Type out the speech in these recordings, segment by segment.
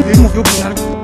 ele morreu, cara.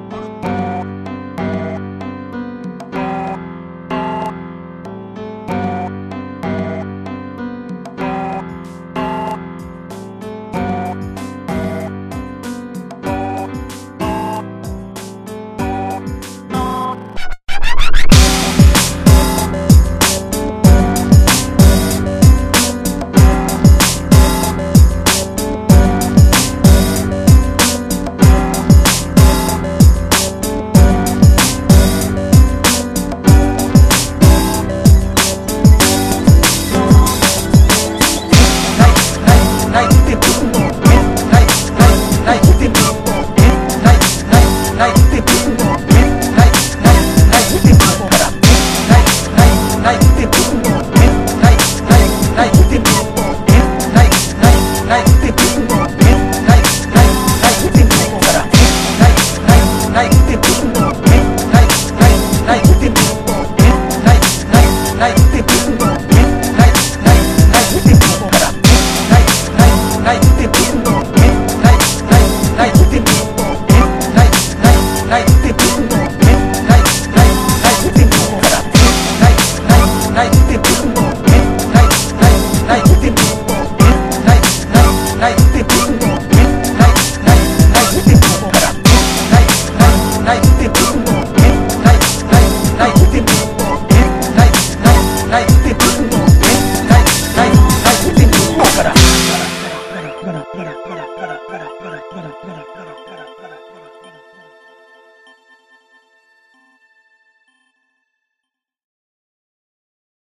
you up.